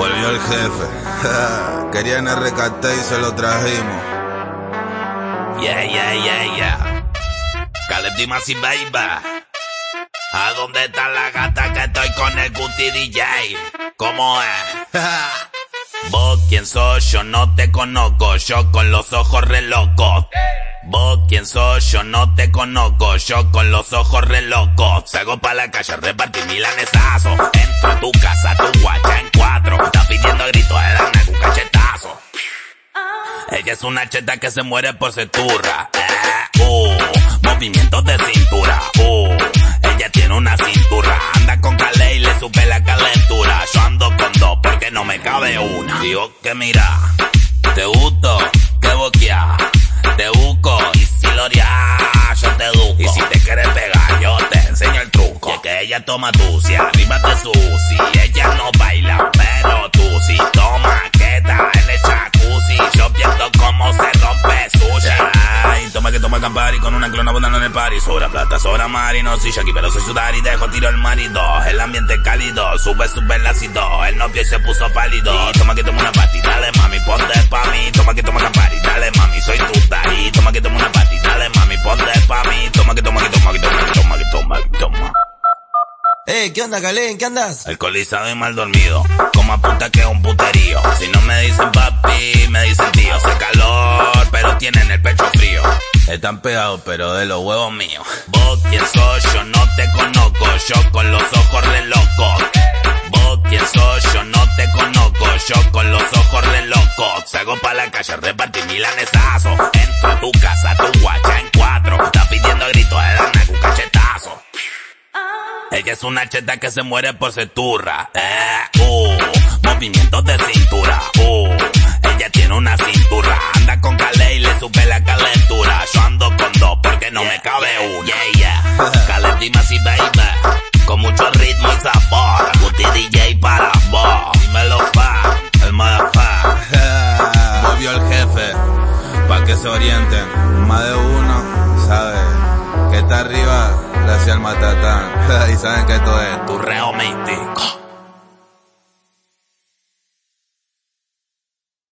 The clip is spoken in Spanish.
Volvió el jefe. Querían RKT y se lo trajimos. Yeah, yeah, yeah, yeah. Caleb y baby. ¿A dónde está la gata que estoy con el Guti DJ? ¿Cómo es? Vos quién sos, yo no te conozco, yo con los ojos re locos. Yo no te conozco, yo con los ojos re locos. Salgo pa' la calle, repartí milanesazo. Entro a tu casa, tu guacha en cuatro. Está pidiendo gritos de darme un cachetazo. Ella es una cheta que se muere por ser turra. Eh, uh, de cintura. Uh, ella tiene una cintura. Anda con Cale y le supe la calentura. Yo ando con dos porque no me cabe una. Digo que mira, te gusto, que boquea. Ella toma tu, si arriba te su, si ella no baila, pero tú si toma queda en el jacuzzi. Yo viendo cómo se rompe sushi. Ay, toma que toma Campari con una clona botando en el party. Sobra plata, sobra marino, si aquí pero soy sudar y dejo tiro el marido. El ambiente cálido, sube, sube el ácido. El novio se puso pálido. Y toma que toma una pati, dale mami, ponte pa' mí. Toma que toma Campari, dale mami, ¿qué onda, Calén? ¿Qué andas? Alcoholizado y mal dormido, como apunta que es un puterío. Si no me dicen papi, me dicen tío. Hace calor, pero tienen el pecho frío. Están pegados, pero de los huevos míos. Vos quién sos, yo no te conozco. Yo con los ojos re locos. Vos quién sos, yo no te conozco. Yo con los ojos re locos. Salgo pa' la calle, repartí milanesazo. Entro a tu casa, tu guacha en cuatro. Está pidiendo gritos de cachetazo. Ella es una cheta que se muere por ser turra. Eh, uh, movimientos de cintura. Uh, ella tiene una cintura. Anda con Cale y le sube la calentura. Yo ando con dos porque no me cabe una. Yeah, yeah. Cale y baby. Con mucho ritmo y sabor. Guti DJ para vos. Dímelo fa, el motherfucker. Volvió el jefe. Pa' que se orienten. Más de uno, sabe. Que está arriba, gracias al matatán. y saben que esto es Tu reo místico.